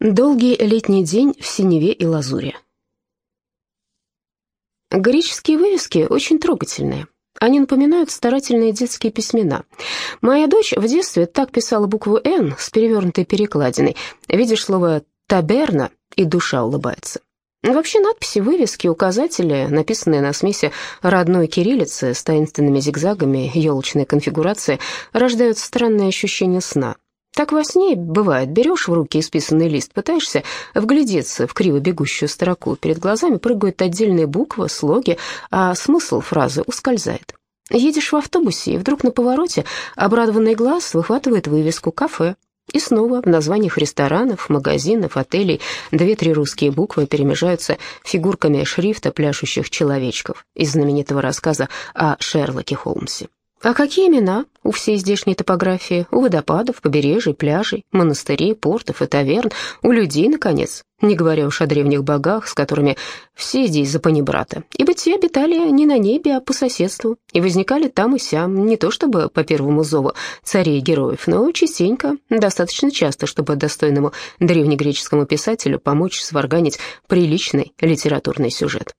Долгий летний день в синеве и лазуре. Греческие вывески очень трогательные. Они напоминают старательные детские письмена. Моя дочь в детстве так писала букву «Н» с перевернутой перекладиной. Видишь слово «таберна» и душа улыбается. Вообще надписи, вывески, указатели, написанные на смеси родной кириллицы с таинственными зигзагами елочной конфигурации, рождают странное ощущение сна – так во сне бывает, берешь в руки исписанный лист, пытаешься вглядеться в криво бегущую строку, перед глазами прыгают отдельные буквы, слоги, а смысл фразы ускользает. Едешь в автобусе, и вдруг на повороте обрадованный глаз выхватывает вывеску «Кафе». И снова в названиях ресторанов, магазинов, отелей две-три русские буквы перемежаются фигурками шрифта пляшущих человечков из знаменитого рассказа о Шерлоке Холмсе. А какие имена у всей здешней топографии? У водопадов, побережий, пляжей, монастырей, портов и таверн, у людей, наконец, не говоря уж о древних богах, с которыми все здесь за панибрата, ибо те обитали не на небе, а по соседству, и возникали там и сям, не то чтобы по первому зову царей и героев, но частенько, достаточно часто, чтобы достойному древнегреческому писателю помочь сварганить приличный литературный сюжет.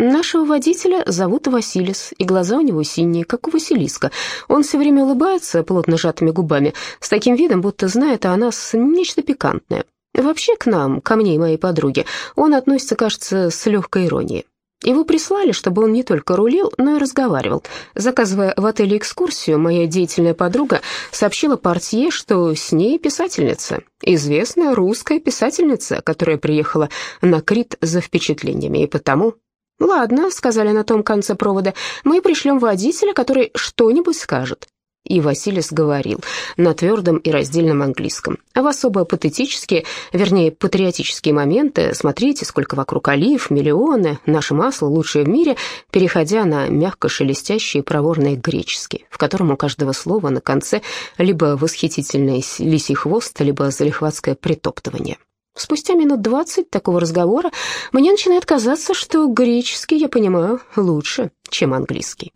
Нашего водителя зовут Василис, и глаза у него синие, как у Василиска. Он все время улыбается плотно сжатыми губами, с таким видом, будто знает о нас нечто пикантное. Вообще к нам, ко мне и моей подруге, он относится, кажется, с легкой иронией. Его прислали, чтобы он не только рулил, но и разговаривал. Заказывая в отеле экскурсию, моя деятельная подруга сообщила портье, что с ней писательница, известная русская писательница, которая приехала на Крит за впечатлениями, и потому «Ладно», — сказали на том конце провода, — «мы пришлем водителя, который что-нибудь скажет». И Василис говорил на твердом и раздельном английском. В особо патетические, вернее, патриотические моменты «Смотрите, сколько вокруг олив, миллионы, наше масло лучшее в мире», переходя на мягко шелестящий проворный греческий, в котором у каждого слова на конце либо восхитительный лисий хвост, либо залихватское притоптывание. Спустя минут двадцать такого разговора мне начинает казаться, что греческий я понимаю лучше, чем английский.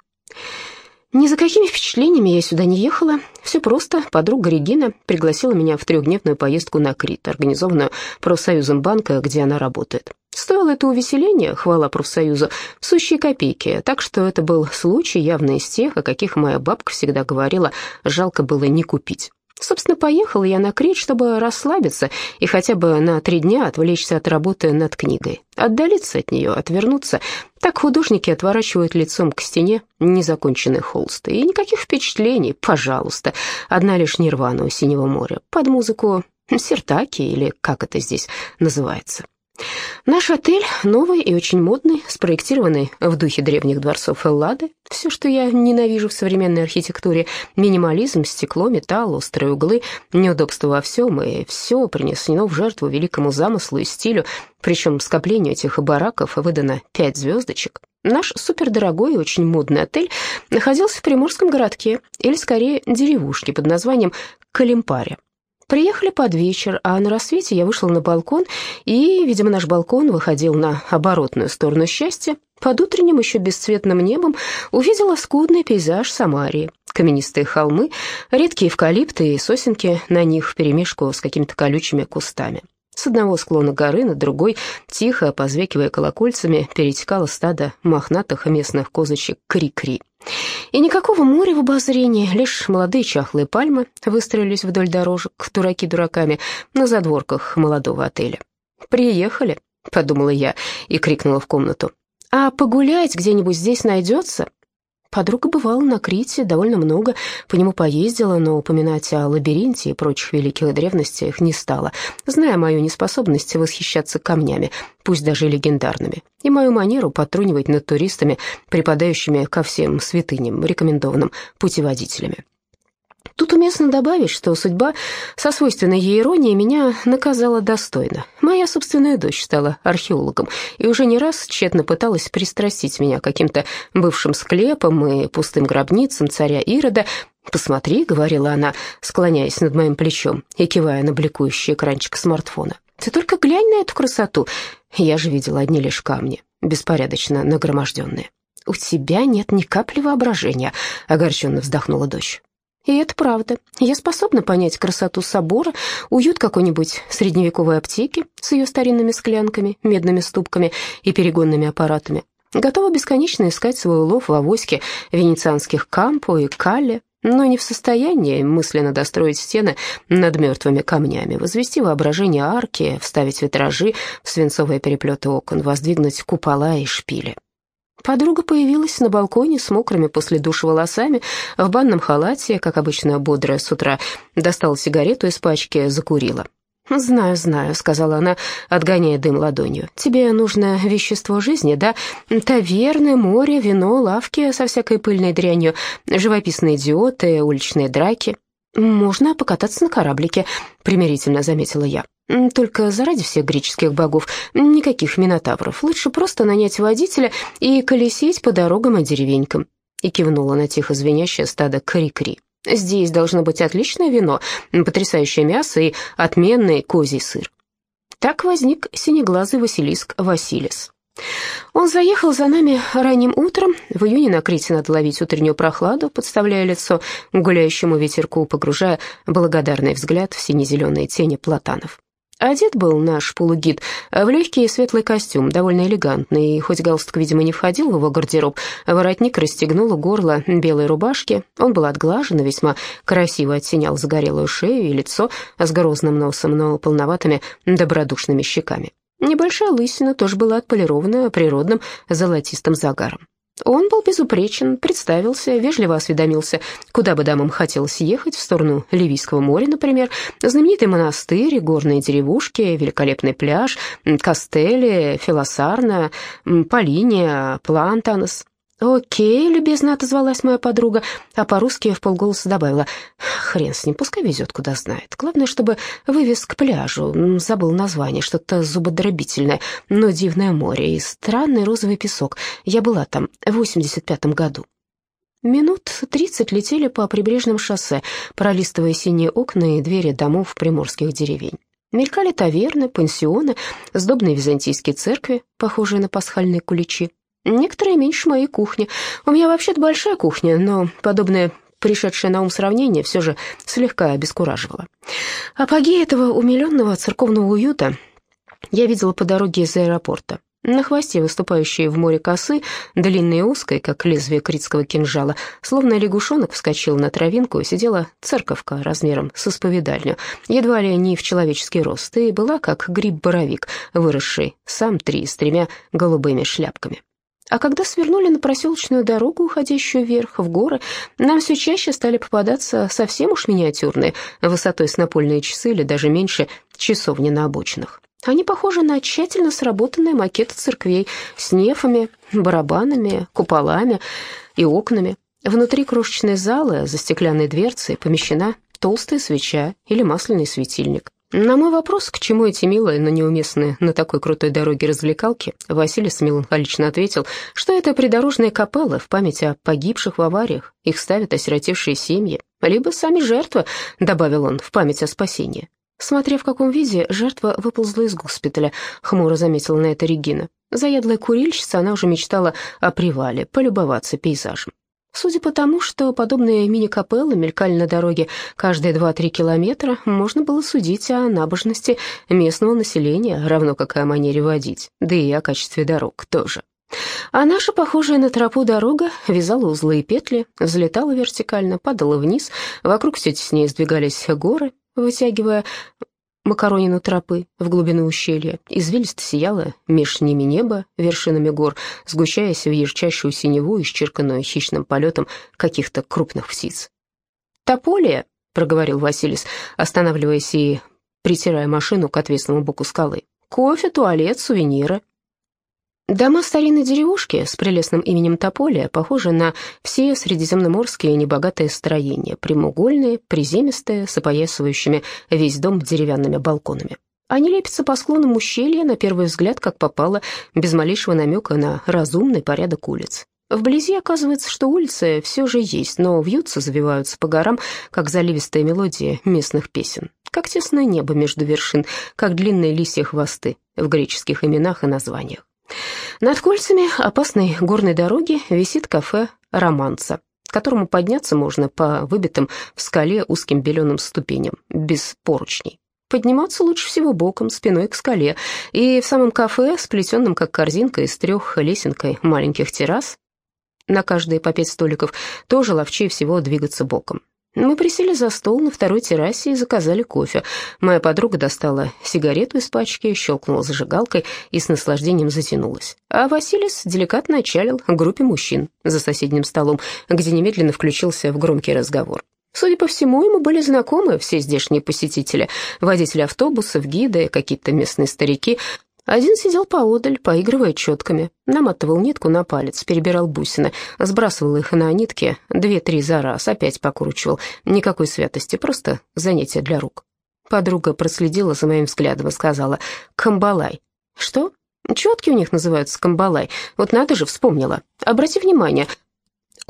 Ни за какими впечатлениями я сюда не ехала. Все просто. Подруга Регина пригласила меня в трехдневную поездку на Крит, организованную профсоюзом банка, где она работает. Стоило это увеселение, хвала профсоюзу, сущие копейки, так что это был случай явно из тех, о каких моя бабка всегда говорила, жалко было не купить. Собственно, поехала я на Крит, чтобы расслабиться и хотя бы на три дня отвлечься от работы над книгой, отдалиться от нее, отвернуться. Так художники отворачивают лицом к стене незаконченный холст. И никаких впечатлений, пожалуйста. Одна лишь нирвана у синего моря. Под музыку сертаки или как это здесь называется. Наш отель новый и очень модный, спроектированный в духе древних дворцов Эллады. Все, что я ненавижу в современной архитектуре, минимализм, стекло, металл, острые углы, неудобство во всем, и все принесено в жертву великому замыслу и стилю, причем скоплению этих бараков выдано пять звездочек. Наш супердорогой и очень модный отель находился в приморском городке, или скорее деревушке под названием Калимпаре. Приехали под вечер, а на рассвете я вышла на балкон, и, видимо, наш балкон выходил на оборотную сторону счастья. Под утренним, еще бесцветным небом увидела скудный пейзаж Самарии. Каменистые холмы, редкие эвкалипты и сосенки на них вперемешку с какими-то колючими кустами. С одного склона горы на другой, тихо, позвекивая колокольцами, перетекало стадо мохнатых местных козочек Кри-Кри. И никакого моря в обозрении, лишь молодые чахлые пальмы выстроились вдоль дорожек, дураки дураками, на задворках молодого отеля. «Приехали», — подумала я и крикнула в комнату. «А погулять где-нибудь здесь найдется?» Подруга бывала на Крите довольно много, по нему поездила, но упоминать о лабиринте и прочих великих древностях не стала, зная мою неспособность восхищаться камнями, пусть даже легендарными, и мою манеру потрунивать над туристами, припадающими ко всем святыням, рекомендованным путеводителями. Тут уместно добавить, что судьба со свойственной ей иронией меня наказала достойно. Моя собственная дочь стала археологом и уже не раз тщетно пыталась пристрастить меня к каким-то бывшим склепам и пустым гробницам царя Ирода. «Посмотри», — говорила она, склоняясь над моим плечом и кивая на бликующий экранчик смартфона. «Ты только глянь на эту красоту!» Я же видела одни лишь камни, беспорядочно нагроможденные. «У тебя нет ни капли воображения», — огорченно вздохнула дочь. И это правда. Я способна понять красоту собора, уют какой-нибудь средневековой аптеки с ее старинными склянками, медными ступками и перегонными аппаратами. Готова бесконечно искать свой улов в авоське венецианских Кампо и Калле, но не в состоянии мысленно достроить стены над мертвыми камнями, возвести воображение арки, вставить витражи в свинцовые переплеты окон, воздвигнуть купола и шпили. Подруга появилась на балконе с мокрыми после душа волосами, в банном халате, как обычно бодрая с утра, достала сигарету из пачки, закурила. «Знаю, знаю», — сказала она, отгоняя дым ладонью. «Тебе нужно вещество жизни, да? Таверны, море, вино, лавки со всякой пыльной дрянью, живописные идиоты, уличные драки. Можно покататься на кораблике», — примирительно заметила я. Только заради всех греческих богов никаких минотавров. Лучше просто нанять водителя и колесить по дорогам и деревенькам. И кивнула на тихо звенящее стадо кри-кри. Здесь должно быть отличное вино, потрясающее мясо и отменный козий сыр. Так возник синеглазый Василиск Василис. Он заехал за нами ранним утром. В июне на Крите надо ловить утреннюю прохладу, подставляя лицо гуляющему ветерку, погружая благодарный взгляд в сине-зеленые тени платанов. Одет был наш полугид в легкий светлый костюм, довольно элегантный, и хоть галстук, видимо, не входил в его гардероб, воротник расстегнул горло белой рубашки. Он был отглажен и весьма красиво оттенял загорелую шею и лицо с грозным носом, но полноватыми добродушными щеками. Небольшая лысина тоже была отполирована природным золотистым загаром. Он был безупречен, представился, вежливо осведомился, куда бы дамам хотелось ехать, в сторону Ливийского моря, например, знаменитый монастырь, горные деревушки, великолепный пляж, Кастели, Филосарна, Полиния, Плантанос. «Окей», — любезно отозвалась моя подруга, а по-русски в полголоса добавила, «Хрен с ним, пускай везет, куда знает. Главное, чтобы вывез к пляжу. Забыл название, что-то зубодробительное, но дивное море и странный розовый песок. Я была там в 85-м году». Минут тридцать летели по прибрежным шоссе, пролистывая синие окна и двери домов приморских деревень. Мелькали таверны, пансионы, сдобные византийские церкви, похожие на пасхальные куличи. Некоторые меньше моей кухни. У меня вообще-то большая кухня, но подобное пришедшее на ум сравнение все же слегка обескураживало. Апогей этого умиленного церковного уюта я видела по дороге из аэропорта. На хвосте выступающие в море косы, длинной и узкой, как лезвие критского кинжала, словно лягушонок вскочил на травинку, сидела церковка размером с исповедальню, едва ли не в человеческий рост, и была как гриб-боровик, выросший сам три с тремя голубыми шляпками. А когда свернули на проселочную дорогу, уходящую вверх, в горы, нам все чаще стали попадаться совсем уж миниатюрные, высотой с напольные часы или даже меньше часовни на обочинах. Они похожи на тщательно сработанные макеты церквей с нефами, барабанами, куполами и окнами. Внутри крошечной залы за стеклянной дверцей помещена толстая свеча или масляный светильник. На мой вопрос, к чему эти милые, но неуместные на такой крутой дороге развлекалки, Василий меланхолично ответил, что это придорожные капеллы в память о погибших в авариях, их ставят осиротевшие семьи, либо сами жертвы, добавил он, в память о спасении. Смотря в каком виде жертва выползла из госпиталя, хмуро заметила на это Регина. Заядлая курильщица, она уже мечтала о привале, полюбоваться пейзажем. Судя по тому, что подобные мини-капеллы мелькали на дороге каждые 2-3 километра, можно было судить о набожности местного населения, равно как и о манере водить, да и о качестве дорог тоже. А наша, похожая на тропу дорога, вязала узлы и петли, взлетала вертикально, падала вниз, вокруг все теснее сдвигались горы, вытягивая Макаронину тропы в глубину ущелья, извилисто сияло меж ними небо вершинами гор, сгущаясь в ярчайшую синеву, исчерканную хищным полетом каких-то крупных птиц. «Тополия», — проговорил Василис, останавливаясь и притирая машину к отвесному боку скалы. «Кофе, туалет, сувениры». Дома старинной деревушки с прелестным именем Тополия похожи на все средиземноморские небогатые строения, прямоугольные, приземистые, с опоясывающими весь дом деревянными балконами. Они лепятся по склонам ущелья, на первый взгляд, как попало, без малейшего намека на разумный порядок улиц. Вблизи оказывается, что улицы все же есть, но вьются, завиваются по горам, как заливистая мелодия местных песен, как тесное небо между вершин, как длинные лисьи хвосты в греческих именах и названиях. Над кольцами опасной горной дороги висит кафе «Романца». которому подняться можно по выбитым в скале узким беленым ступеням, без поручней. Подниматься лучше всего боком, спиной к скале, и в самом кафе, сплетенном как корзинка из трех лесенкой маленьких террас, на каждые по пять столиков, тоже ловчее всего двигаться боком. Мы присели за стол на второй террасе и заказали кофе. Моя подруга достала сигарету из пачки, щелкнула зажигалкой и с наслаждением затянулась. А Василис деликатно отчалил группе мужчин за соседним столом, где немедленно включился в громкий разговор. Судя по всему, ему были знакомы все здешние посетители, водители автобусов, гиды, какие-то местные старики. Один сидел поодаль, поигрывая четками, наматывал нитку на палец, перебирал бусины, сбрасывал их на нитки, две-три за раз, опять покручивал. Никакой святости, просто занятие для рук. Подруга проследила за моим взглядом и сказала «Камбалай». «Что?» Четки у них называются камбалай. Вот надо же, вспомнила. Обрати внимание,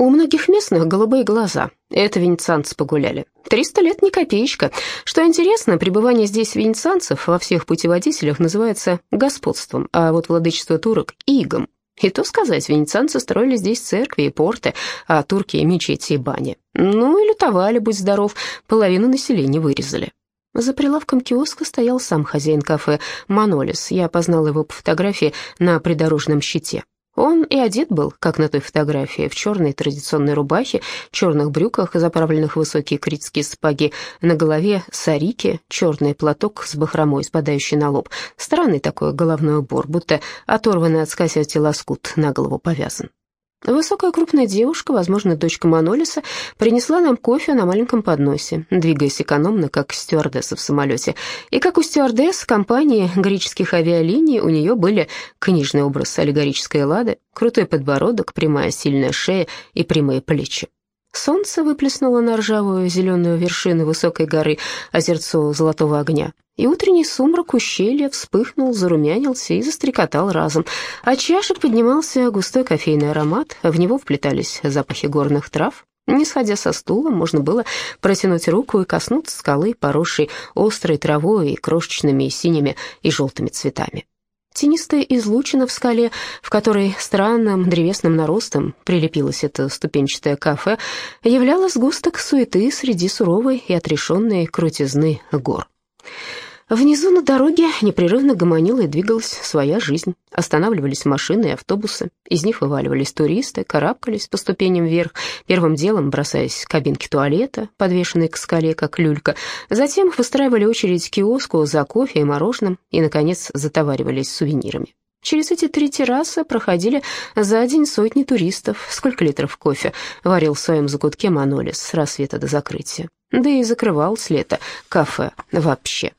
у многих местных голубые глаза. Это венецианцы погуляли. Триста лет не копеечка. Что интересно, пребывание здесь венецианцев во всех путеводителях называется господством, а вот владычество турок — игом. И то сказать, венецианцы строили здесь церкви и порты, а турки — мечети и бани. Ну и лютовали, будь здоров, половину населения вырезали. За прилавком киоска стоял сам хозяин кафе Манолис. Я опознал его по фотографии на придорожном щите. Он и одет был, как на той фотографии, в черной традиционной рубахе, черных брюках, заправленных в высокие критские сапоги, на голове сарики, черный платок с бахромой, спадающий на лоб. Странный такой головной убор, будто оторванный от скатерти лоскут на голову повязан. Высокая крупная девушка, возможно, дочка Манолиса, принесла нам кофе на маленьком подносе, двигаясь экономно, как стюардесса в самолете. И как у стюардесс компании греческих авиалиний у нее были книжный образ аллегорической лады, крутой подбородок, прямая сильная шея и прямые плечи. Солнце выплеснуло на ржавую зеленую вершину высокой горы озерцо золотого огня, и утренний сумрак ущелья вспыхнул, зарумянился и застрекотал разом. От чашек поднимался густой кофейный аромат, в него вплетались запахи горных трав. Не сходя со стула, можно было протянуть руку и коснуться скалы, поросшей острой травой и крошечными синими и желтыми цветами. Тенистая излучина в скале, в которой странным древесным наростом прилепилось это ступенчатое кафе, являла сгусток суеты среди суровой и отрешенной крутизны гор. Внизу на дороге непрерывно гомонила и двигалась своя жизнь. Останавливались машины и автобусы, из них вываливались туристы, карабкались по ступеням вверх, первым делом бросаясь в кабинки туалета, подвешенные к скале, как люлька, затем выстраивали очередь к киоску за кофе и мороженым и, наконец, затоваривались сувенирами. Через эти три террасы проходили за день сотни туристов. Сколько литров кофе варил в своем закутке Манолис с рассвета до закрытия. Да и закрывал с лета кафе вообще.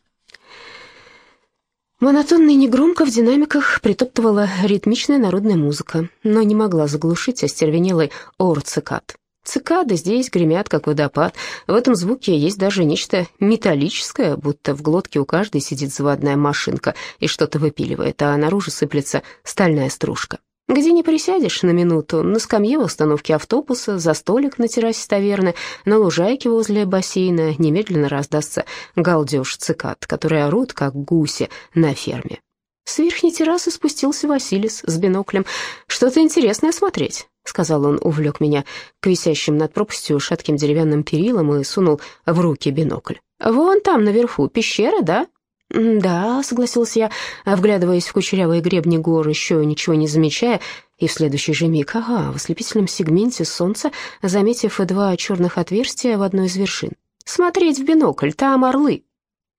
Монотонно и негромко в динамиках притоптывала ритмичная народная музыка, но не могла заглушить остервенелый ор цикад. Цикады здесь гремят, как водопад. В этом звуке есть даже нечто металлическое, будто в глотке у каждой сидит заводная машинка и что-то выпиливает, а наружу сыплется стальная стружка. Где не присядешь на минуту, на скамье в остановке автобуса, за столик на террасе таверны, на лужайке возле бассейна немедленно раздастся галдеж цикад, которые орут, как гуси на ферме. С верхней террасы спустился Василис с биноклем. «Что-то интересное смотреть», — сказал он, увлек меня к висящим над пропастью шатким деревянным перилам и сунул в руки бинокль. «Вон там наверху пещера, да?» «Да», — согласился я, вглядываясь в кучерявые гребни гор, еще ничего не замечая, и в следующий же миг, ага, в ослепительном сегменте солнца, заметив два черных отверстия в одной из вершин. «Смотреть в бинокль, там орлы!»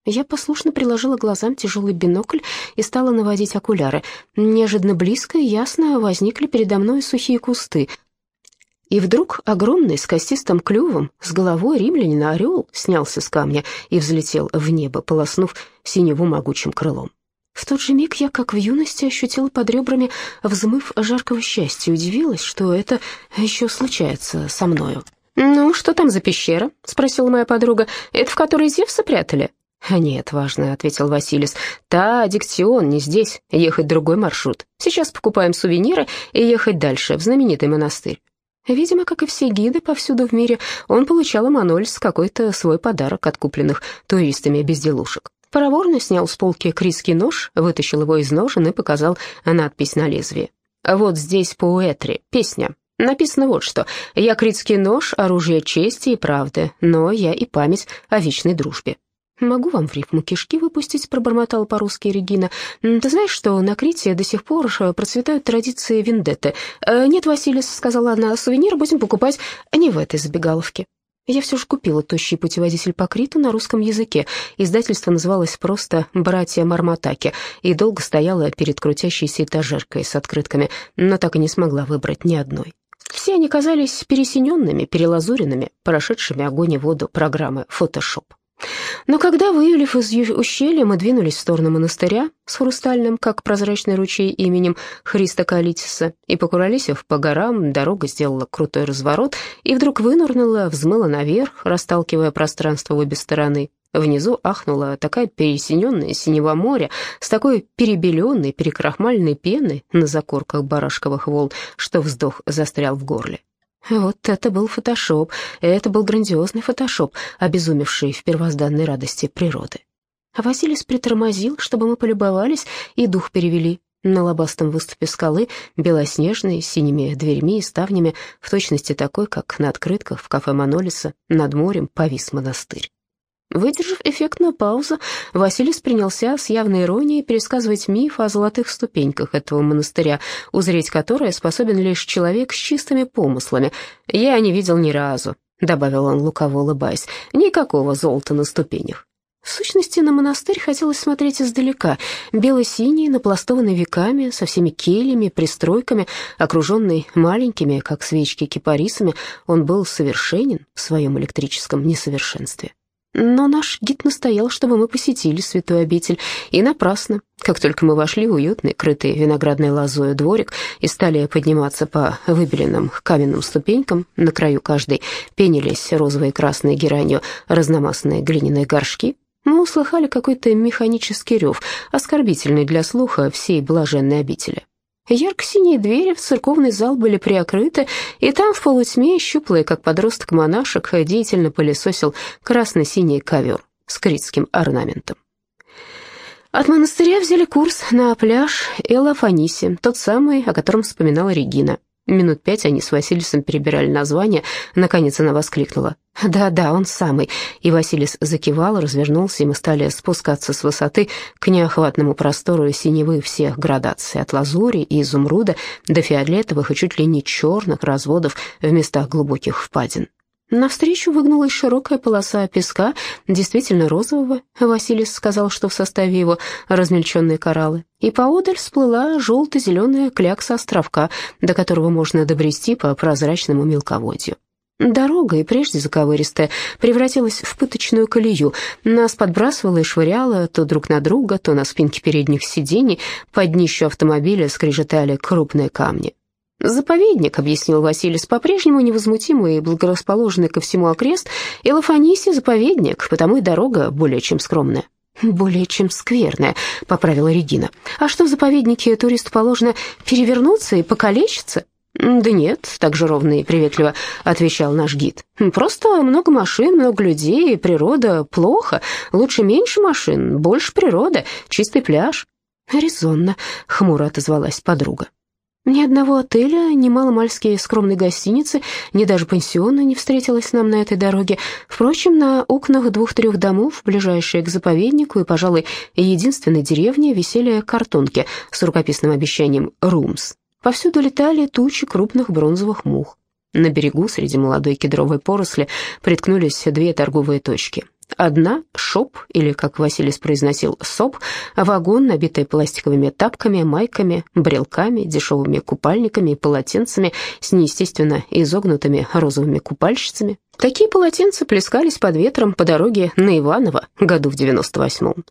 Я послушно приложила глазам тяжелый бинокль и стала наводить окуляры. Неожиданно близко и ясно возникли передо мной сухие кусты — и вдруг огромный с костистым клювом, с головой римлянина орел снялся с камня и взлетел в небо, полоснув синеву могучим крылом. В тот же миг я, как в юности, ощутила под ребрами взмыв жаркого счастья удивилась, что это еще случается со мною. «Ну, что там за пещера?» — спросила моя подруга. «Это в которой Зевса прятали?» «Нет, важно», — ответил Василис. «Та аддикцион не здесь, ехать другой маршрут. Сейчас покупаем сувениры и ехать дальше, в знаменитый монастырь. Видимо, как и все гиды повсюду в мире, он получал Эммануэльс какой-то свой подарок от купленных туристами безделушек. Проворно снял с полки критский нож, вытащил его из ножен и показал надпись на лезвии. «Вот здесь по Уэтри, песня. Написано вот что. «Я критский нож, оружие чести и правды, но я и память о вечной дружбе». «Могу вам в рифму кишки выпустить», — пробормотала по-русски Регина. «Ты знаешь, что на Крите до сих пор э, процветают традиции вендетты?» «Э, «Нет, Василис», — сказала она, — «сувенир будем покупать не в этой забегаловке». Я все же купила тощий путеводитель по Криту на русском языке. Издательство называлось просто «Братья Марматаки» и долго стояла перед крутящейся этажеркой с открытками, но так и не смогла выбрать ни одной. Все они казались пересиненными, перелазуренными, прошедшими огонь и воду программы Photoshop. Но когда, выявив из ущелья, мы двинулись в сторону монастыря с хрустальным, как прозрачный ручей, именем Христа Калитиса, и, покуролесив по горам, дорога сделала крутой разворот и вдруг вынырнула, взмыла наверх, расталкивая пространство в обе стороны. Внизу ахнула такая пересиненная синего моря с такой перебеленной, перекрахмальной пеной на закорках барашковых волн, что вздох застрял в горле. Вот это был фотошоп, это был грандиозный фотошоп, обезумевший в первозданной радости природы. А Василис притормозил, чтобы мы полюбовались и дух перевели. На лобастом выступе скалы, белоснежной, синими дверьми и ставнями, в точности такой, как на открытках в кафе Манолиса, над морем повис монастырь. Выдержав эффектную паузу, Василис принялся с явной иронией пересказывать миф о золотых ступеньках этого монастыря, узреть которое способен лишь человек с чистыми помыслами. «Я не видел ни разу», — добавил он, лукаво улыбаясь, — «никакого золота на ступенях». В сущности, на монастырь хотелось смотреть издалека, бело-синий, напластованный веками, со всеми кельями, пристройками, окруженный маленькими, как свечки, кипарисами, он был совершенен в своем электрическом несовершенстве. Но наш гид настоял, чтобы мы посетили святой обитель, и напрасно. Как только мы вошли в уютный, крытый виноградной лозой дворик и стали подниматься по выбеленным каменным ступенькам, на краю каждой пенились розовые и красные геранью разномастные глиняные горшки, мы услыхали какой-то механический рев, оскорбительный для слуха всей блаженной обители. Ярко-синие двери в церковный зал были приоткрыты, и там в полутьме, щуплый, как подросток монашек, деятельно пылесосил красно-синий ковер с критским орнаментом. От монастыря взяли курс на пляж Элафаниси, тот самый, о котором вспоминала Регина. Минут пять они с Василисом перебирали название. Наконец она воскликнула. «Да-да, он самый». И Василис закивал, развернулся, и мы стали спускаться с высоты к неохватному простору синевы всех градаций, от лазури и изумруда до фиолетовых и чуть ли не черных разводов в местах глубоких впадин. Навстречу выгнулась широкая полоса песка, действительно розового. Василий сказал, что в составе его размельченные кораллы. И поодаль всплыла желто-зеленая клякса островка, до которого можно добрести по прозрачному мелководью. Дорога, и прежде заковыристая, превратилась в пыточную колею. Нас подбрасывало и швыряло то друг на друга, то на спинке передних сидений. Под днищу автомобиля скрежетали крупные камни. «Заповедник», — объяснил Василис, по-прежнему невозмутимый и благорасположенный ко всему окрест, и Лафаниси — заповедник, потому и дорога более чем скромная. «Более чем скверная», — поправила Регина. «А что в заповеднике туристу положено перевернуться и покалечиться?» «Да нет», — так же ровно и приветливо отвечал наш гид. «Просто много машин, много людей, природа плохо. Лучше меньше машин, больше природа, чистый пляж». «Резонно», — хмуро отозвалась подруга. Ни одного отеля, ни маломальски скромной гостиницы, ни даже пансиона не встретилось нам на этой дороге. Впрочем, на окнах двух-трех домов, ближайшие к заповеднику и, пожалуй, единственной деревне, висели картонки с рукописным обещанием «Румс». Повсюду летали тучи крупных бронзовых мух. На берегу, среди молодой кедровой поросли, приткнулись две торговые точки. Одна — шоп, или, как Василис произносил, соп, вагон, набитый пластиковыми тапками, майками, брелками, дешевыми купальниками и полотенцами с неестественно изогнутыми розовыми купальщицами. Такие полотенца плескались под ветром по дороге на Иваново, году в 98-м.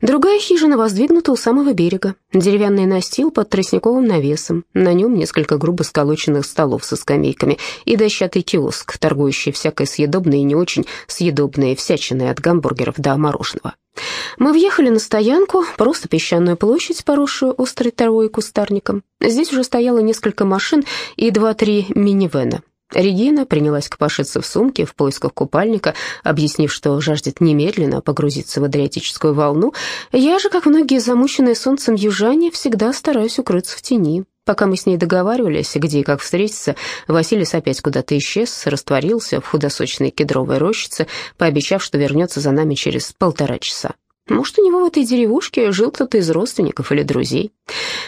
Другая хижина воздвигнута у самого берега. Деревянный настил под тростниковым навесом. На нем несколько грубо сколоченных столов со скамейками и дощатый киоск, торгующий всякой съедобной и не очень съедобной всячиной от гамбургеров до мороженого. Мы въехали на стоянку, просто песчаную площадь, поросшую острой травой и кустарником. Здесь уже стояло несколько машин и два-три минивэна. Регина принялась копошиться в сумке в поисках купальника, объяснив, что жаждет немедленно погрузиться в адриатическую волну. Я же, как многие замученные солнцем южане, всегда стараюсь укрыться в тени. Пока мы с ней договаривались, где и как встретиться, Василис опять куда-то исчез, растворился в худосочной кедровой рощице, пообещав, что вернется за нами через полтора часа. Может, у него в этой деревушке жил кто-то из родственников или друзей.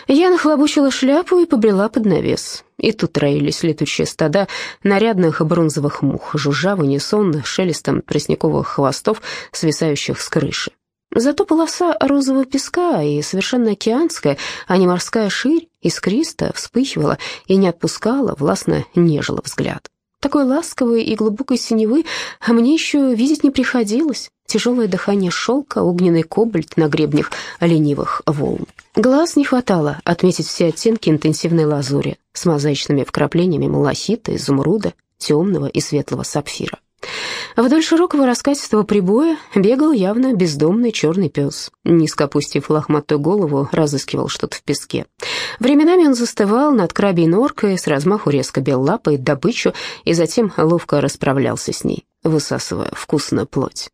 Я нахлобучила шляпу и побрела под навес. И тут роились летучие стада нарядных бронзовых мух, жужжа в унисон шелестом тростниковых хвостов, свисающих с крыши. Зато полоса розового песка и совершенно океанская, а не морская ширь, искристо вспыхивала и не отпускала, властно нежила взгляд. Такой ласковой и глубокой синевы мне еще видеть не приходилось. Тяжелое дыхание шелка, огненный кобальт на гребнях ленивых волн. Глаз не хватало отметить все оттенки интенсивной лазури с мозаичными вкраплениями малахита, изумруда, темного и светлого сапфира. Вдоль широкого раскатистого прибоя бегал явно бездомный черный пес. Низко опустив лохматую голову, разыскивал что-то в песке. Временами он застывал над крабей норкой, с размаху резко бил лапой добычу и затем ловко расправлялся с ней, высасывая вкусную плоть.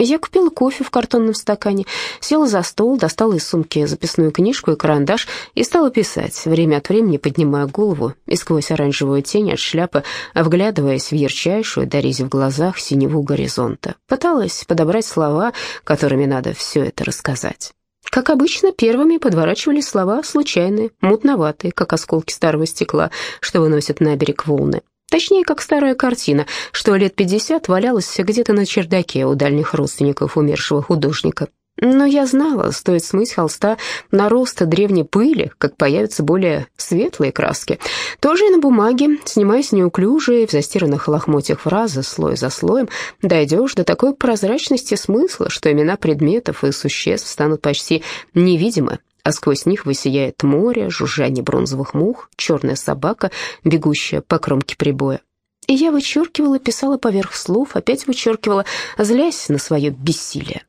Я купила кофе в картонном стакане, села за стол, достала из сумки записную книжку и карандаш и стала писать, время от времени поднимая голову и сквозь оранжевую тень от шляпы, вглядываясь в ярчайшую, дорезив в глазах синеву горизонта. Пыталась подобрать слова, которыми надо все это рассказать. Как обычно, первыми подворачивали слова случайные, мутноватые, как осколки старого стекла, что выносят на берег волны. Точнее, как старая картина, что лет пятьдесят валялась где-то на чердаке у дальних родственников умершего художника. Но я знала, стоит смыть холста на рост древней пыли, как появятся более светлые краски. Тоже и на бумаге, снимаясь неуклюжие, в застиранных лохмотьях фразы, слой за слоем, дойдешь до такой прозрачности смысла, что имена предметов и существ станут почти невидимы, а сквозь них высияет море, жужжание бронзовых мух, черная собака, бегущая по кромке прибоя. И я вычеркивала, писала поверх слов, опять вычеркивала, злясь на свое бессилие.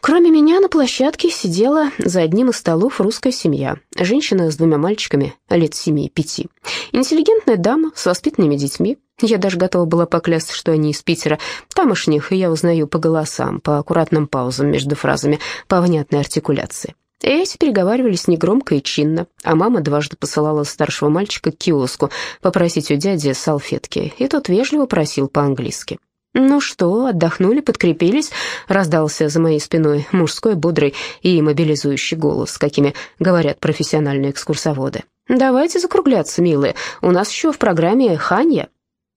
Кроме меня на площадке сидела за одним из столов русская семья. Женщина с двумя мальчиками, лет семи и пяти. Интеллигентная дама с воспитанными детьми. Я даже готова была поклясться, что они из Питера. Тамошних я узнаю по голосам, по аккуратным паузам между фразами, по внятной артикуляции. Эти переговаривались негромко и чинно, а мама дважды посылала старшего мальчика к киоску попросить у дяди салфетки, и тот вежливо просил по-английски. «Ну что, отдохнули, подкрепились?» — раздался за моей спиной мужской, бодрый и мобилизующий голос, какими говорят профессиональные экскурсоводы. «Давайте закругляться, милые, у нас еще в программе Ханья».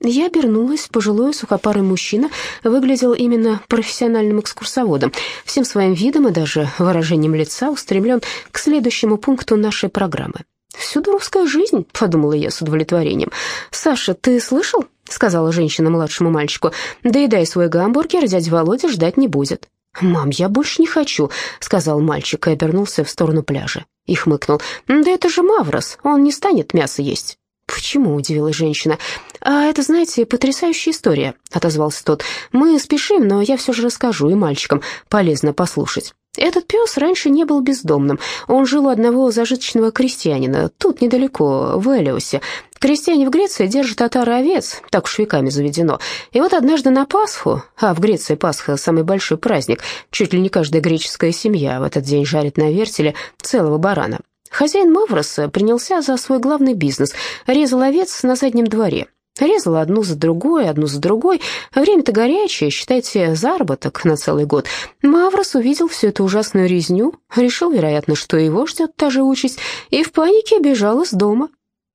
Я обернулась, пожилой сухопарый мужчина выглядел именно профессиональным экскурсоводом, всем своим видом и даже выражением лица устремлен к следующему пункту нашей программы. «Всюду русская жизнь», — подумала я с удовлетворением. «Саша, ты слышал?» — сказала женщина младшему мальчику. «Доедай свой гамбургер, дядя Володя ждать не будет». «Мам, я больше не хочу», — сказал мальчик и обернулся в сторону пляжа. И хмыкнул. «Да это же Маврос, он не станет мясо есть». «Почему?» — удивилась женщина. «А это, знаете, потрясающая история», — отозвался тот. «Мы спешим, но я все же расскажу, и мальчикам полезно послушать». Этот пес раньше не был бездомным. Он жил у одного зажиточного крестьянина, тут недалеко, в Элиосе. Крестьяне в Греции держат отары овец, так уж веками заведено. И вот однажды на Пасху, а в Греции Пасха самый большой праздник, чуть ли не каждая греческая семья в этот день жарит на вертеле целого барана. Хозяин Мавроса принялся за свой главный бизнес, резал овец на заднем дворе. Резал одну за другой, одну за другой. Время-то горячее, считайте, заработок на целый год. Маврос увидел всю эту ужасную резню, решил, вероятно, что его ждет та же участь, и в панике бежал из дома.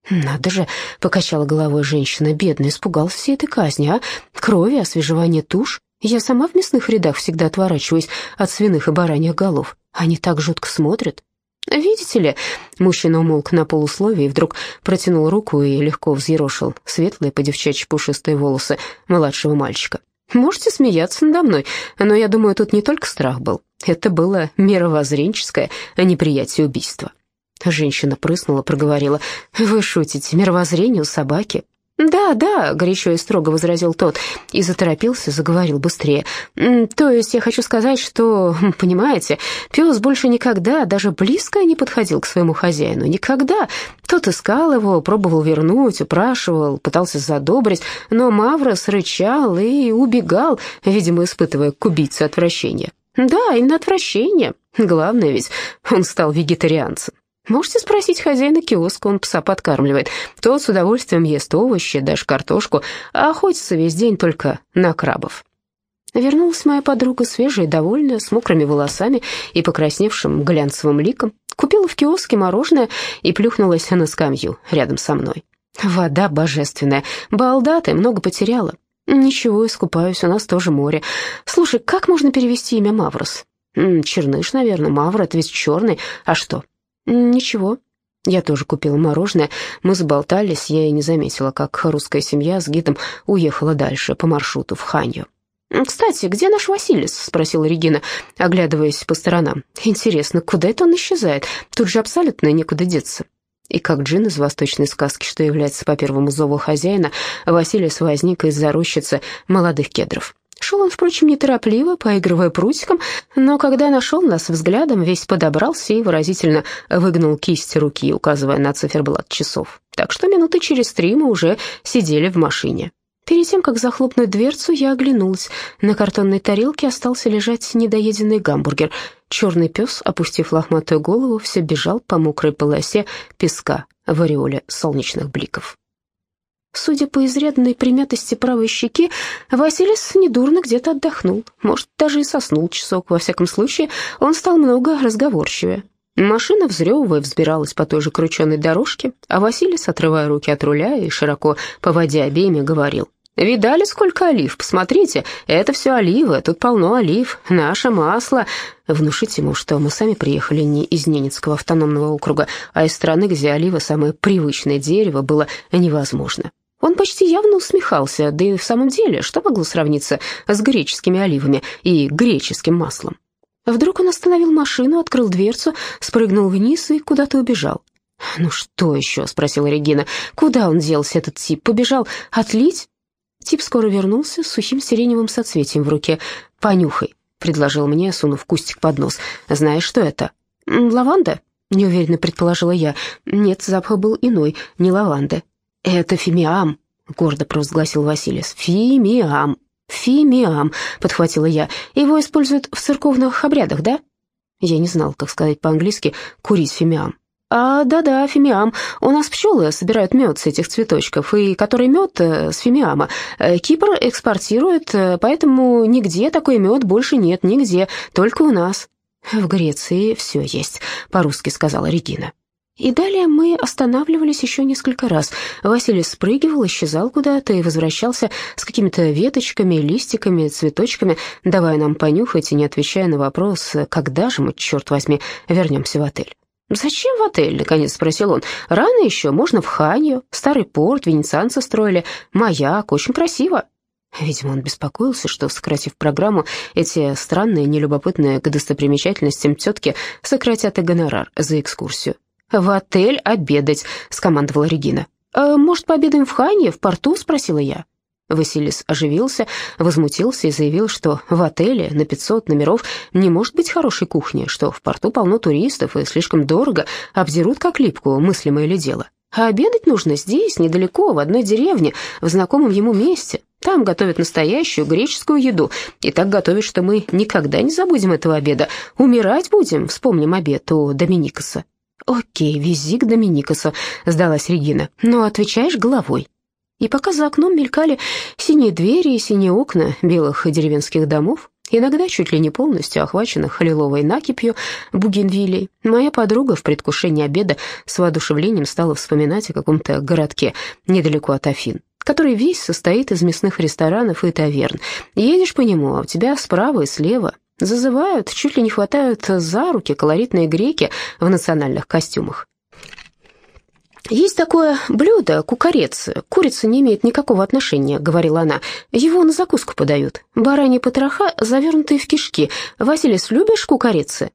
«Надо же!» — покачала головой женщина, бедно испугался всей этой казни, а? Крови, освежевание туш. Я сама в мясных рядах всегда отворачиваюсь от свиных и бараньих голов. Они так жутко смотрят. «Видите ли...» — мужчина умолк на полусловие и вдруг протянул руку и легко взъерошил светлые по-девчачьи пушистые волосы младшего мальчика. «Можете смеяться надо мной, но я думаю, тут не только страх был. Это было мировоззренческое неприятие убийства». Женщина прыснула, проговорила. «Вы шутите, мировоззрение у собаки? «Да, да», — горячо и строго возразил тот и заторопился, заговорил быстрее. «То есть я хочу сказать, что, понимаете, пес больше никогда даже близко не подходил к своему хозяину. Никогда. Тот искал его, пробовал вернуть, упрашивал, пытался задобрить, но Маврос рычал и убегал, видимо, испытывая к убийце отвращение. Да, именно отвращение. Главное ведь, он стал вегетарианцем. Можете спросить хозяина киоска, он пса подкармливает. Тот с удовольствием ест овощи, даже картошку, а охотится весь день только на крабов. Вернулась моя подруга, свежая довольная, с мокрыми волосами и покрасневшим глянцевым ликом. Купила в киоске мороженое и плюхнулась на скамью рядом со мной. Вода божественная. Балда, ты много потеряла. Ничего, искупаюсь, у нас тоже море. Слушай, как можно перевести имя Маврос? Черныш, наверное, Мавр, это ведь черный. А что? Ничего. Я тоже купила мороженое. Мы заболтались, я и не заметила, как русская семья с гидом уехала дальше по маршруту в Ханью. «Кстати, где наш Василис?» — спросила Регина, оглядываясь по сторонам. «Интересно, куда это он исчезает? Тут же абсолютно некуда деться». И как джин из восточной сказки, что является по первому зову хозяина, Василис возник из-за рощицы молодых кедров. Шел он, впрочем, неторопливо, поигрывая прутиком, но когда нашел нас взглядом, весь подобрался и выразительно выгнул кисть руки, указывая на циферблат часов. Так что минуты через три мы уже сидели в машине. Перед тем, как захлопнуть дверцу, я оглянулась. На картонной тарелке остался лежать недоеденный гамбургер. Черный пес, опустив лохматую голову, все бежал по мокрой полосе песка в ореоле солнечных бликов. Судя по изрядной примятости правой щеки, Василис недурно где-то отдохнул. Может, даже и соснул часок. Во всяком случае, он стал много разговорчивее. Машина, взрёвывая, взбиралась по той же крученной дорожке, а Василис, отрывая руки от руля и широко поводя обеими, говорил. «Видали, сколько олив? Посмотрите, это все оливы, тут полно олив, наше масло». Внушить ему, что мы сами приехали не из Ненецкого автономного округа, а из страны, где олива самое привычное дерево, было невозможно. Он почти явно усмехался, да и в самом деле, что могло сравниться с греческими оливами и греческим маслом? Вдруг он остановил машину, открыл дверцу, спрыгнул вниз и куда-то убежал. «Ну что еще?» — спросила Регина. «Куда он делся, этот тип? Побежал отлить?» Тип скоро вернулся с сухим сиреневым соцветием в руке. «Понюхай», — предложил мне, сунув кустик под нос. «Знаешь, что это?» «Лаванда?» — неуверенно предположила я. «Нет, запах был иной, не лаванда». «Это фимиам», — гордо провозгласил Василис. «Фимиам». «Фимиам», — подхватила я. «Его используют в церковных обрядах, да?» Я не знал, как сказать по-английски «курить фимиам». «А, да-да, фимиам. У нас пчелы собирают мед с этих цветочков, и который мед э, с фимиама. Э, Кипр экспортирует, э, поэтому нигде такой мед больше нет, нигде, только у нас». «В Греции все есть», — по-русски сказала Регина. И далее мы останавливались еще несколько раз. Василий спрыгивал, исчезал куда-то и возвращался с какими-то веточками, листиками, цветочками, давая нам понюхать и не отвечая на вопрос, когда же мы, черт возьми, вернемся в отель. «Зачем в отель?» — наконец спросил он. «Рано еще, можно в Ханью, старый порт, венецианцы строили, маяк, очень красиво». Видимо, он беспокоился, что, сократив программу, эти странные, нелюбопытные к достопримечательностям тетки сократят и гонорар за экскурсию. «В отель обедать», — скомандовала Регина. «А «Может, пообедаем в Хане, в порту?» — спросила я. Василис оживился, возмутился и заявил, что в отеле на 500 номеров не может быть хорошей кухни, что в порту полно туристов и слишком дорого, обдерут как липку, мыслимое ли дело. А обедать нужно здесь, недалеко, в одной деревне, в знакомом ему месте. Там готовят настоящую греческую еду. И так готовят, что мы никогда не забудем этого обеда. Умирать будем, вспомним обед у Доминикаса. «Окей, вези к Доминикасу», — сдалась Регина, — «но отвечаешь головой». И пока за окном мелькали синие двери и синие окна белых деревенских домов, иногда чуть ли не полностью охваченных лиловой накипью бугенвилей, моя подруга в предвкушении обеда с воодушевлением стала вспоминать о каком-то городке недалеко от Афин, который весь состоит из мясных ресторанов и таверн. Едешь по нему, а у тебя справа и слева Зазывают, чуть ли не хватают за руки колоритные греки в национальных костюмах. «Есть такое блюдо, кукарец. Курица не имеет никакого отношения», — говорила она. «Его на закуску подают. Бараньи потроха, завернутые в кишки. Василис, любишь кукарецы?»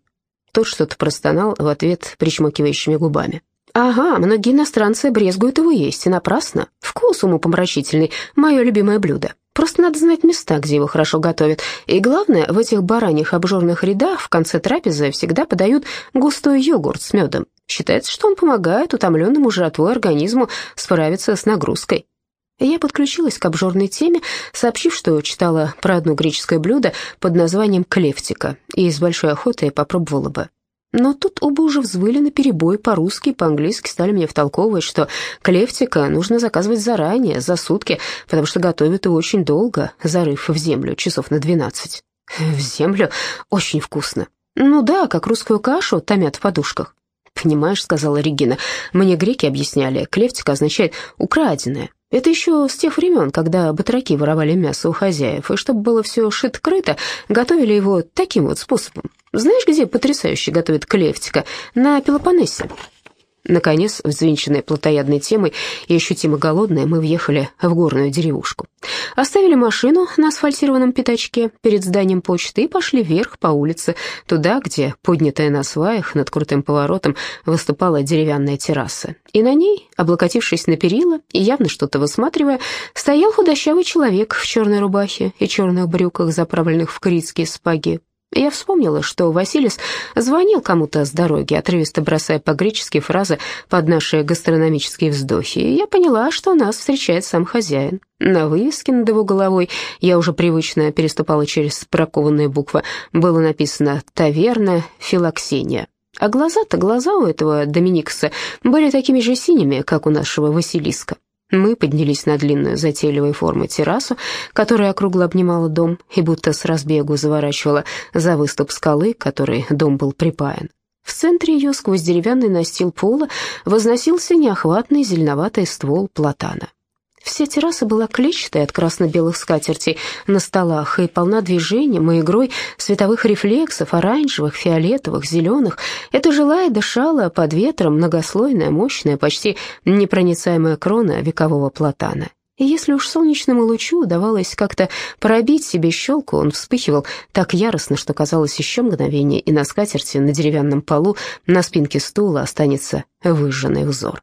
Тот что-то простонал в ответ причмокивающими губами. «Ага, многие иностранцы брезгуют его есть, и напрасно. Вкус умопомрачительный, мое любимое блюдо. Просто надо знать места, где его хорошо готовят. И главное, в этих бараньих обжорных рядах в конце трапезы всегда подают густой йогурт с медом. Считается, что он помогает утомленному жратвой организму справиться с нагрузкой. Я подключилась к обжорной теме, сообщив, что читала про одно греческое блюдо под названием клефтика, и с большой охотой попробовала бы. Но тут оба уже взвыли на перебой по-русски и по-английски, стали мне втолковывать, что клевтика нужно заказывать заранее, за сутки, потому что готовят его очень долго, зарыв в землю, часов на двенадцать. В землю очень вкусно. Ну да, как русскую кашу томят в подушках. «Понимаешь», — сказала Регина, — «мне греки объясняли, клевтика означает «украденное». Это еще с тех времен, когда батраки воровали мясо у хозяев, и чтобы было все шито-крыто, готовили его таким вот способом. Знаешь, где потрясающе готовят клевтика? На Пелопоннесе. Наконец, взвинченные плотоядной темой и ощутимо голодные, мы въехали в горную деревушку. Оставили машину на асфальтированном пятачке перед зданием почты и пошли вверх по улице, туда, где, поднятая на сваях, над крутым поворотом, выступала деревянная терраса. И на ней, облокотившись на перила и явно что-то высматривая, стоял худощавый человек в черной рубахе и черных брюках, заправленных в критские спаги. Я вспомнила, что Василис звонил кому-то с дороги, отрывисто бросая по-гречески фразы под наши гастрономические вздохи, и я поняла, что нас встречает сам хозяин. На вывеске над его головой я уже привычно переступала через бракованные буквы. Было написано «Таверна Филоксения». А глаза-то, глаза у этого Доминикса были такими же синими, как у нашего Василиска. Мы поднялись на длинную затейливой формы террасу, которая округло обнимала дом и будто с разбегу заворачивала за выступ скалы, которой дом был припаян. В центре ее, сквозь деревянный настил пола, возносился неохватный зеленоватый ствол платана. Вся терраса была клетчатой от красно-белых скатертей на столах и полна движением и игрой световых рефлексов, оранжевых, фиолетовых, зеленых. Это жила и дышала под ветром многослойная, мощная, почти непроницаемая крона векового платана. И если уж солнечному лучу удавалось как-то пробить себе щелку, он вспыхивал так яростно, что казалось еще мгновение, и на скатерти, на деревянном полу, на спинке стула останется выжженный узор.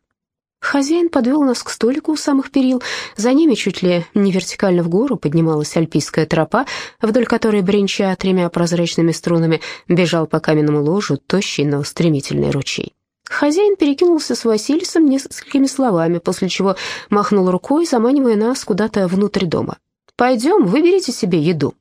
Хозяин подвел нас к столику у самых перил. За ними чуть ли не вертикально в гору поднималась альпийская тропа, вдоль которой, бренча тремя прозрачными струнами, бежал по каменному ложу тощий, но стремительный ручей. Хозяин перекинулся с Василисом несколькими словами, после чего махнул рукой, заманивая нас куда-то внутрь дома. «Пойдем, выберите себе еду».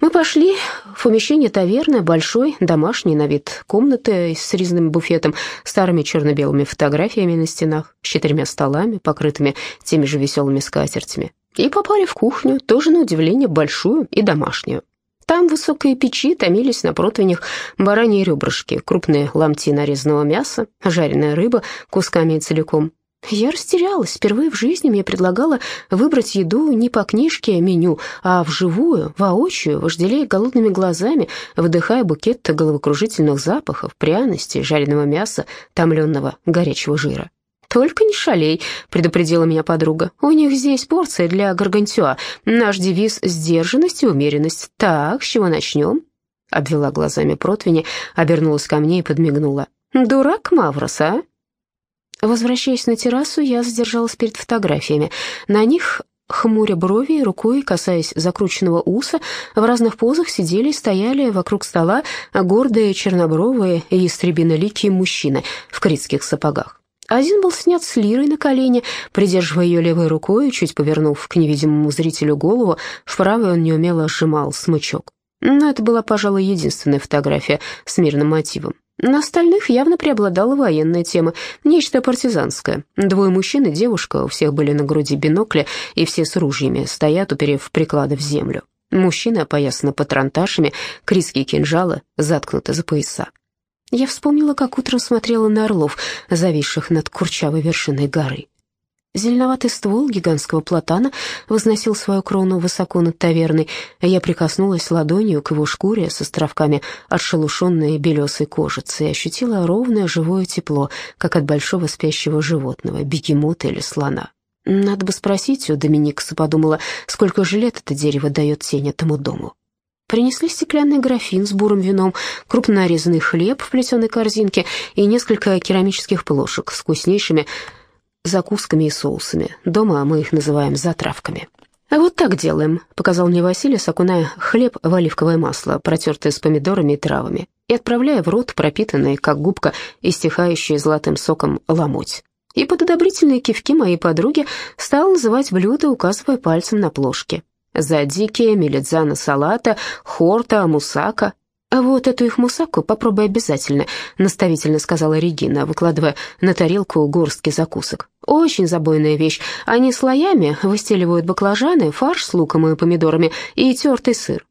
Мы пошли в помещение таверны, большой, домашний на вид комнаты с резным буфетом, старыми черно-белыми фотографиями на стенах, с четырьмя столами, покрытыми теми же веселыми скатертями. И попали в кухню, тоже на удивление большую и домашнюю. Там в высокой печи томились на противнях бараньи ребрышки, крупные ломти нарезанного мяса, жареная рыба кусками и целиком, я растерялась. Впервые в жизни мне предлагала выбрать еду не по книжке меню, а вживую, воочию, вожделея голодными глазами, выдыхая букет головокружительных запахов, пряностей, жареного мяса, томленного горячего жира. «Только не шалей», — предупредила меня подруга. «У них здесь порция для гаргантюа. Наш девиз — сдержанность и умеренность. Так, с чего начнем?» Обвела глазами противни, обернулась ко мне и подмигнула. «Дурак Маврос, а?» Возвращаясь на террасу, я задержалась перед фотографиями. На них, хмуря брови рукой, касаясь закрученного уса, в разных позах сидели и стояли вокруг стола гордые чернобровые и истребиноликие мужчины в критских сапогах. Один был снят с лирой на колени, придерживая ее левой рукой, чуть повернув к невидимому зрителю голову, в правой он неумело сжимал смычок. Но это была, пожалуй, единственная фотография с мирным мотивом. На остальных явно преобладала военная тема, нечто партизанское. Двое мужчин и девушка, у всех были на груди бинокли, и все с ружьями, стоят, уперев приклады в землю. Мужчины опоясаны патронташами, критские кинжалы заткнуты за пояса. Я вспомнила, как утром смотрела на орлов, зависших над курчавой вершиной горы. Зеленоватый ствол гигантского платана возносил свою крону высоко над таверной. Я прикоснулась ладонью к его шкуре с островками отшелушенной белесой кожицы и ощутила ровное живое тепло, как от большого спящего животного, бегемота или слона. Надо бы спросить у Доминикса, подумала, сколько же лет это дерево дает тень этому дому. Принесли стеклянный графин с бурым вином, крупно нарезанный хлеб в плетеной корзинке и несколько керамических плошек с вкуснейшими закусками и соусами. Дома мы их называем затравками. «А вот так делаем», — показал мне Василий, окуная хлеб в оливковое масло, протертое с помидорами и травами, и отправляя в рот пропитанный, как губка, истекающий золотым соком ломоть. И под одобрительные кивки моей подруги стал называть блюда, указывая пальцем на плошки. Задики, меледзана салата, хорта, мусака. А вот эту их мусаку попробуй обязательно», — наставительно сказала Регина, выкладывая на тарелку горстки закусок. «Очень забойная вещь. Они слоями выстеливают баклажаны, фарш с луком и помидорами и тертый сыр.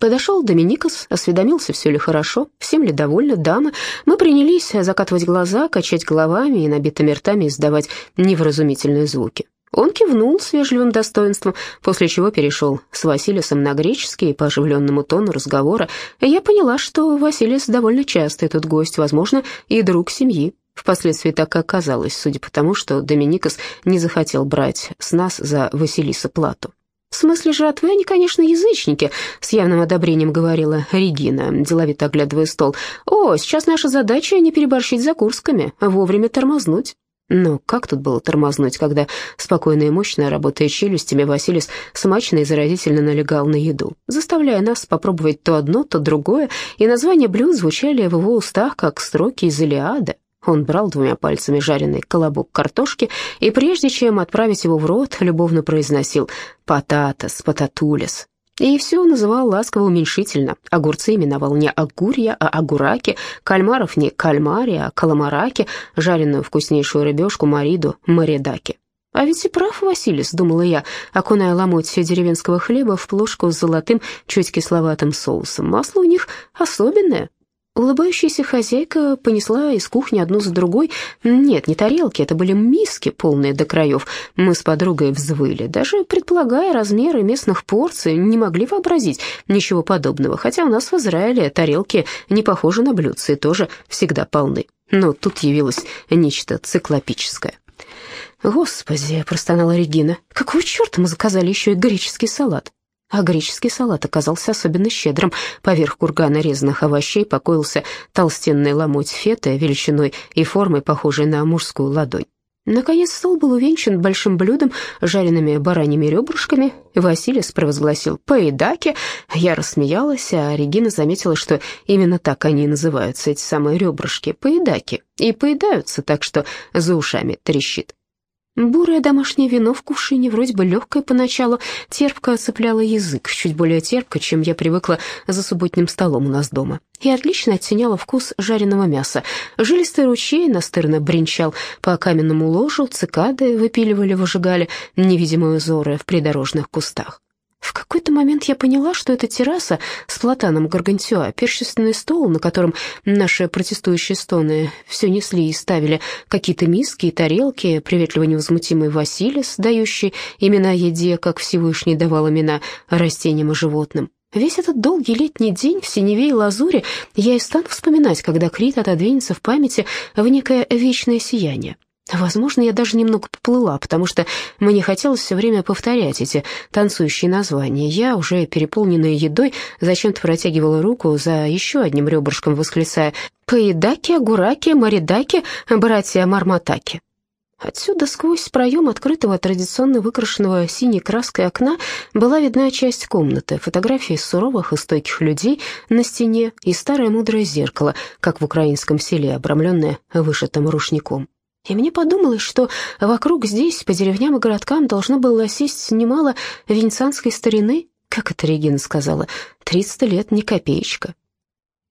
Подошел Доминикос, осведомился, все ли хорошо, всем ли довольны дамы. Мы принялись закатывать глаза, качать головами и набитыми ртами издавать невразумительные звуки. Он кивнул с вежливым достоинством, после чего перешел с Василисом на греческий по оживленному тону разговора. Я поняла, что Василис довольно частый тут гость, возможно, и друг семьи. Впоследствии так и оказалось, судя по тому, что Доминикос не захотел брать с нас за Василиса плату. «В смысле жратвы они, конечно, язычники», — с явным одобрением говорила Регина, деловито оглядывая стол. «О, сейчас наша задача не переборщить за курсками, вовремя тормознуть». Но как тут было тормознуть, когда спокойно и мощно, работая челюстями, Василис смачно и заразительно налегал на еду, заставляя нас попробовать то одно, то другое, и названия блюд звучали в его устах, как строки из Илиады. Он брал двумя пальцами жареный колобок картошки и, прежде чем отправить его в рот, любовно произносил «пататас», «пататулес». И все называл ласково уменьшительно. Огурцы именовал не огурья, а огураки, кальмаров не кальмари, а каламараки, жареную вкуснейшую рыбешку мариду маридаки. А ведь и прав Василис, думала я, окуная ломоть деревенского хлеба в плошку с золотым, чуть кисловатым соусом. Масло у них особенное, Улыбающаяся хозяйка понесла из кухни одну за другой. Нет, не тарелки, это были миски, полные до краев. Мы с подругой взвыли. Даже предполагая размеры местных порций, не могли вообразить ничего подобного, хотя у нас в Израиле тарелки не похожи на блюдца и тоже всегда полны. Но тут явилось нечто циклопическое. «Господи!» — простонала Регина. «Какого черта мы заказали еще и греческий салат?» А греческий салат оказался особенно щедрым. Поверх кургана резаных овощей покоился толстенный ломоть фета величиной и формой, похожей на мужскую ладонь. Наконец стол был увенчан большим блюдом, жареными бараньими ребрышками. Василис провозгласил «поедаки». Я рассмеялась, а Регина заметила, что именно так они и называются, эти самые ребрышки, поедаки, и поедаются так, что за ушами трещит. Бурое домашнее вино в кувшине, вроде бы легкое поначалу, терпко цепляло язык, чуть более терпко, чем я привыкла за субботним столом у нас дома, и отлично оттеняло вкус жареного мяса. Жилистый ручей настырно бренчал по каменному ложу, цикады выпиливали, выжигали невидимые узоры в придорожных кустах. В какой-то момент я поняла, что это терраса с платаном гаргантюа, перщественный стол, на котором наши протестующие стоны все несли и ставили какие-то миски и тарелки, приветливо невозмутимый Василис, дающий имена еде, как Всевышний давал имена растениям и животным. Весь этот долгий летний день в синеве и лазуре я и стану вспоминать, когда Крит отодвинется в памяти в некое вечное сияние. Возможно, я даже немного поплыла, потому что мне хотелось все время повторять эти танцующие названия. Я, уже переполненная едой, зачем-то протягивала руку за еще одним ребрышком, восклицая «Поедаки, огураки, маридаки, братья Марматаки». Отсюда, сквозь проем открытого традиционно выкрашенного синей краской окна, была видна часть комнаты, фотографии суровых и стойких людей на стене и старое мудрое зеркало, как в украинском селе, обрамленное вышитым рушником. И мне подумалось, что вокруг здесь, по деревням и городкам, должно было осесть немало венецианской старины, как это Регина сказала, триста лет, ни копеечка.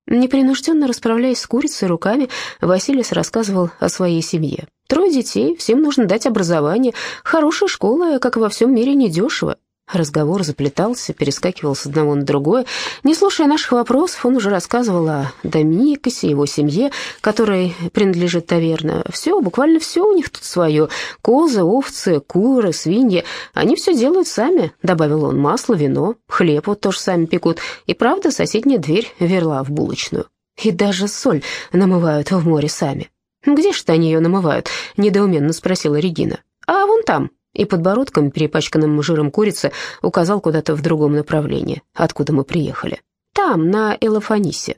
Непринужденно расправляясь с курицей руками, Василис рассказывал о своей семье. Трое детей, всем нужно дать образование, хорошая школа, как и во всем мире, недешево. Разговор заплетался, перескакивал с одного на другое. Не слушая наших вопросов, он уже рассказывал о Доминикосе, его семье, которой принадлежит таверна. Все, буквально все у них тут свое. Козы, овцы, куры, свиньи. Они все делают сами, добавил он. Масло, вино, хлеб вот тоже сами пекут. И правда, соседняя дверь верла в булочную. И даже соль намывают в море сами. «Где же они ее намывают?» — недоуменно спросила Регина. «А вон там», и подбородком, перепачканным жиром курицы, указал куда-то в другом направлении, откуда мы приехали. Там, на Элофанисе.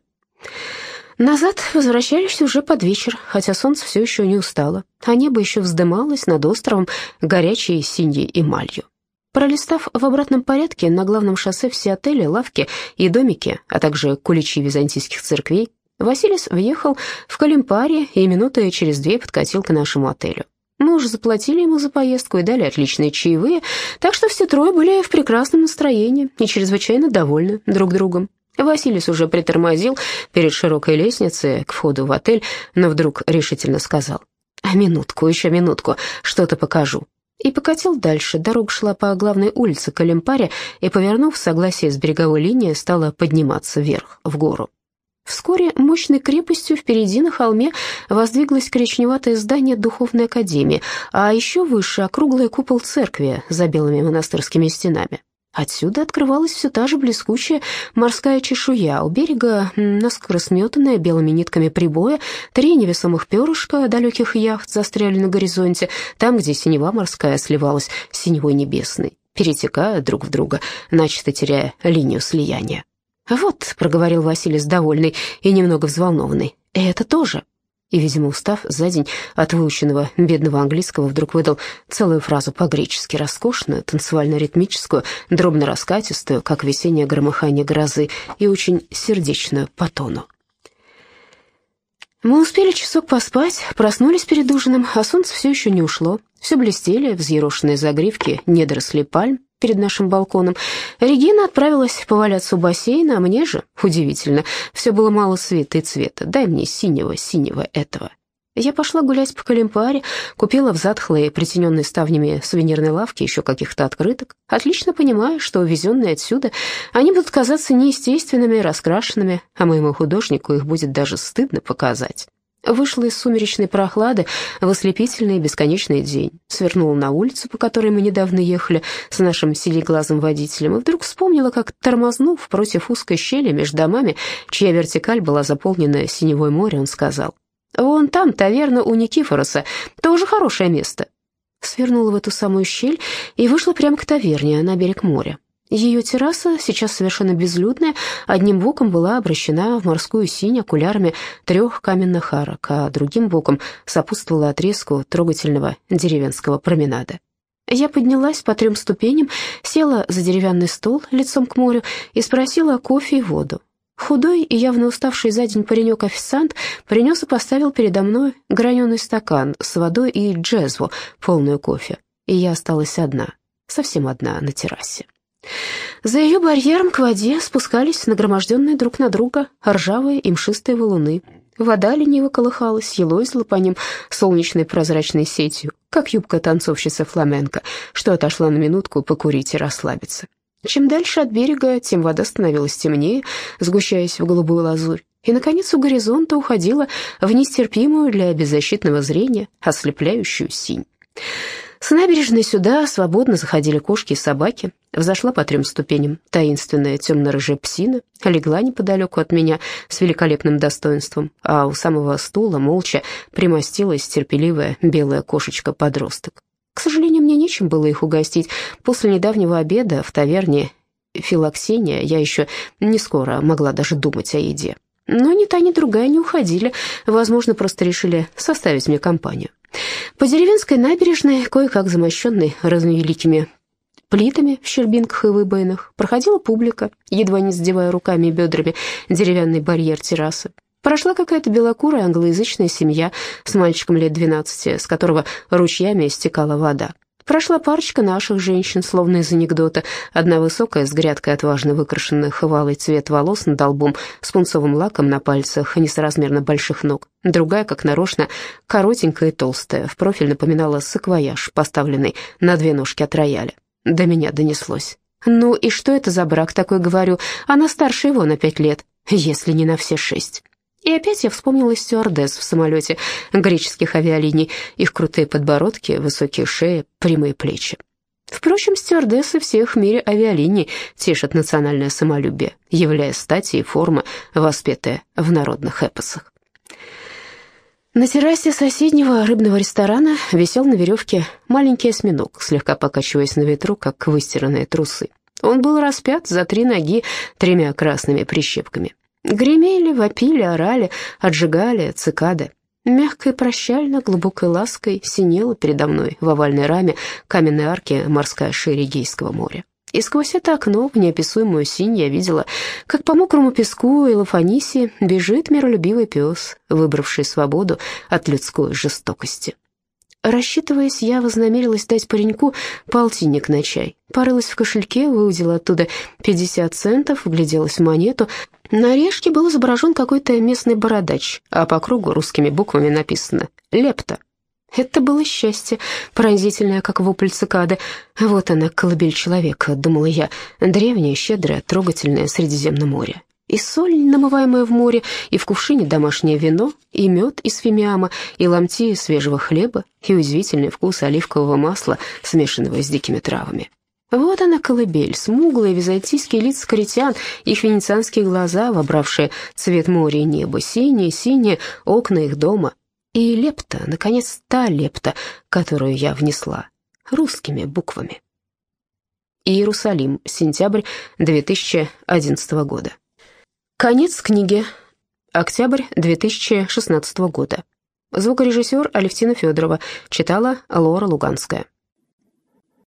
Назад возвращались уже под вечер, хотя солнце все еще не устало, а небо еще вздымалось над островом горячей синей эмалью. Пролистав в обратном порядке на главном шоссе все отели, лавки и домики, а также куличи византийских церквей, Василис въехал в Калимпари и минуты через две подкатил к нашему отелю. Мы уже заплатили ему за поездку и дали отличные чаевые, так что все трое были в прекрасном настроении и чрезвычайно довольны друг другом. Василис уже притормозил перед широкой лестницей к входу в отель, но вдруг решительно сказал, «А минутку, еще минутку, что-то покажу». И покатил дальше. Дорога шла по главной улице Калимпаре и, повернув в согласие с береговой линией, стала подниматься вверх, в гору. Вскоре мощной крепостью впереди на холме воздвиглось коричневатое здание Духовной Академии, а еще выше округлый купол церкви за белыми монастырскими стенами. Отсюда открывалась все та же блескучая морская чешуя. У берега, наскоро сметанная белыми нитками прибоя, три невесомых перышка далеких яхт застряли на горизонте, там, где синева морская сливалась с синевой небесной, перетекая друг в друга, начисто теряя линию слияния. «Вот», — проговорил Василий довольный и немного взволнованный, — «это тоже». И, видимо, устав за день от выученного бедного английского, вдруг выдал целую фразу по-гречески, роскошную, танцевально-ритмическую, дробно-раскатистую, как весеннее громыхание грозы, и очень сердечную по тону. Мы успели часок поспать, проснулись перед ужином, а солнце все еще не ушло. Все блестели взъерошенные загривки недоросли пальм, перед нашим балконом. Регина отправилась поваляться у бассейна, а мне же, удивительно, все было мало света и цвета. Дай мне синего-синего этого. Я пошла гулять по Калимпаре, купила в затхлой, притененной ставнями сувенирной лавки еще каких-то открыток, отлично понимая, что увезенные отсюда, они будут казаться неестественными и раскрашенными, а моему художнику их будет даже стыдно показать. Вышла из сумеречной прохлады в ослепительный бесконечный день. Свернула на улицу, по которой мы недавно ехали с нашим синеглазым водителем, и вдруг вспомнила, как, тормознув против узкой щели между домами, чья вертикаль была заполнена синевой море, он сказал, «Вон там таверна у Никифороса, тоже хорошее место». Свернула в эту самую щель и вышла прямо к таверне на берег моря. Ее терраса, сейчас совершенно безлюдная, одним боком была обращена в морскую синь окулярами трех каменных арок, а другим боком сопутствовала отрезку трогательного деревенского променада. Я поднялась по трем ступеням, села за деревянный стол лицом к морю и спросила кофе и воду. Худой и явно уставший за день паренек-официант принес и поставил передо мной граненый стакан с водой и джезву, полную кофе, и я осталась одна, совсем одна на террасе. За ее барьером к воде спускались нагроможденные друг на друга ржавые и мшистые валуны. Вода лениво колыхалась, елозила по ним солнечной прозрачной сетью, как юбка танцовщицы фламенко, что отошла на минутку покурить и расслабиться. Чем дальше от берега, тем вода становилась темнее, сгущаясь в голубую лазурь, и, наконец, у горизонта уходила в нестерпимую для беззащитного зрения ослепляющую синь. С набережной сюда свободно заходили кошки и собаки. Взошла по трем ступеням таинственная темно-рыжая псина, легла неподалеку от меня с великолепным достоинством, а у самого стула молча примостилась терпеливая белая кошечка-подросток. К сожалению, мне нечем было их угостить. После недавнего обеда в таверне «Филоксения» я еще не скоро могла даже думать о еде. Но ни та, ни другая не уходили, возможно, просто решили составить мне компанию. По деревенской набережной, кое-как замощенной разновеликими плитами в щербинках и выбоинах, проходила публика, едва не задевая руками и бедрами деревянный барьер террасы. Прошла какая-то белокурая англоязычная семья с мальчиком лет 12, с которого ручьями истекала вода. Прошла парочка наших женщин, словно из анекдота. Одна высокая, с грядкой отважно выкрашенных в алый цвет волос над долбом, с пунцовым лаком на пальцах и несоразмерно больших ног. Другая, как нарочно, коротенькая и толстая, в профиль напоминала саквояж, поставленный на две ножки от рояля. До меня донеслось. «Ну и что это за брак такой, говорю? Она старше его на пять лет, если не на все шесть». И опять я вспомнила стюардесс в самолете греческих авиалиний, их крутые подбородки, высокие шеи, прямые плечи. Впрочем, стюардессы всех в мире авиалиний тешат национальное самолюбие, являя стати и формы, воспетые в народных эпосах. На террасе соседнего рыбного ресторана висел на веревке маленький осьминог, слегка покачиваясь на ветру, как выстиранные трусы. Он был распят за три ноги тремя красными прищепками. Гремели, вопили, орали, отжигали цикады. Мягко и прощально, глубокой лаской синела передо мной в овальной раме каменной арки морская шире Эгейского моря. И сквозь это окно в неописуемую синь я видела, как по мокрому песку и лафаниси бежит миролюбивый пес, выбравший свободу от людской жестокости. Рассчитываясь, я вознамерилась дать пареньку полтинник на чай. Порылась в кошельке, выудила оттуда 50 центов, вгляделась в монету. На орешке был изображен какой-то местный бородач, а по кругу русскими буквами написано «Лепта». Это было счастье, пронзительное, как вопль цикады. Вот она, колыбель человека, думала я, древняя, щедрая, трогательная Средиземное море. И соль, намываемая в море, и в кувшине домашнее вино, и мед из фимиама, и ломти свежего хлеба, и удивительный вкус оливкового масла, смешанного с дикими травами. Вот она, колыбель, смуглые византийские лица критян, их венецианские глаза, вобравшие цвет моря и неба, синие, синие окна их дома. И лепта, наконец, та лепта, которую я внесла, русскими буквами. Иерусалим, сентябрь 2011 года. Конец книги. Октябрь 2016 года. Звукорежиссер Алевтина Федорова. Читала Лора Луганская.